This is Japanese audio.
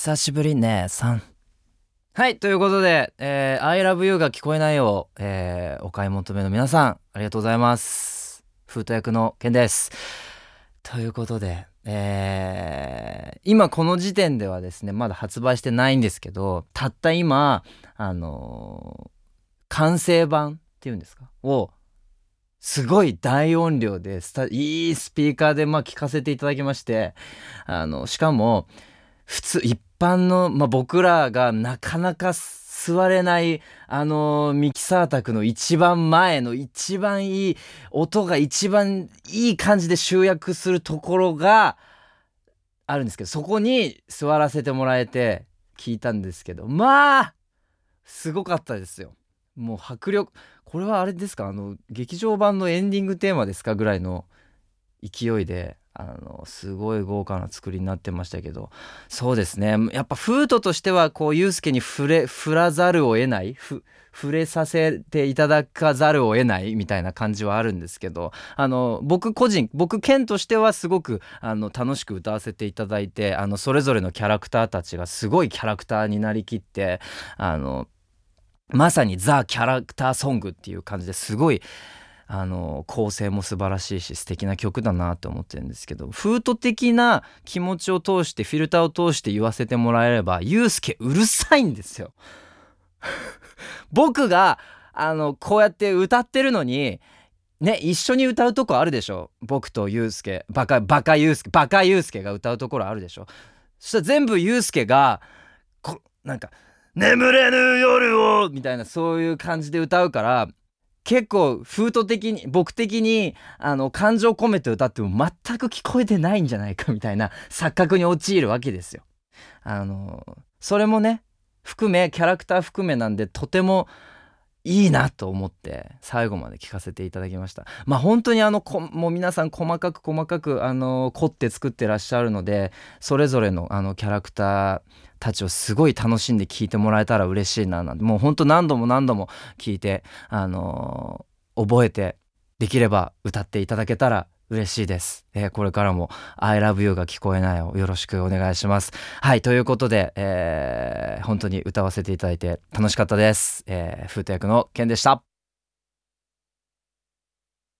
久しぶりねさん。はいということで「えー、I love you」が聞こえないよう、えー、お買い求めの皆さんありがとうございます。フート役のケンです。ということでえー、今この時点ではですねまだ発売してないんですけどたった今あのー、完成版っていうんですか？をすごい大音量でいいスピーカーでまあ聞かせていただきましてあのしかも普通一般の、まあ、僕らがなかなか座れないあのミキサー卓の一番前の一番いい音が一番いい感じで集約するところがあるんですけどそこに座らせてもらえて聞いたんですけどまあすごかったですよ。もう迫力これはあれですか？あの劇場版のエンディングテーマですか？ぐらいの勢いで。あのすごい豪華な作りになってましたけど。そうですね。やっぱフートとしてはこうユースケに触れ振らざるを得ない触れさせていただかざるを得ないみたいな感じはあるんですけど。あの僕個人僕ケンとしてはすごくあの楽しく歌わせていただいてあのそれぞれのキャラクターたちがすごいキャラクターになりきってあのまさにザ・キャラクターソングっていう感じですごいあの構成も素晴らしいし素敵な曲だなって思ってるんですけどフート的な気持ちを通してフィルターを通して言わせてもらえればユうスケうるさいんですよ。僕があのこうやって歌ってるのにね一緒に歌うとこあるでしょ？僕とユうスケバカバカユうスケバカユうスケが歌うところあるでしょ？そしたら全部ユうスケがこなんか「眠れぬ夜を」みたいなそういう感じで歌うから結構フート的に僕的にあの感情込めて歌っても全く聞こえてないんじゃないかみたいな錯覚に陥るわけですよ。あのそれもね含めキャラクター含めなんでとてもいいなと思って最後まで聞かせていただきました。まあ本当にあのもう皆さん細かく細かくあの凝って作ってらっしゃるのでそれぞれのあのキャラクターたちをすごい楽しんで聞いてもらえたら嬉しいななんてもう本当何度も何度も聞いてあの、覚えてできれば歌っていただけたら嬉しいです、えー、これからも「I love you」が聞こえないをよろしくお願いします。はいということで、えー、本当に歌わせていただいて楽しかったです、えー、フート役のケンでした。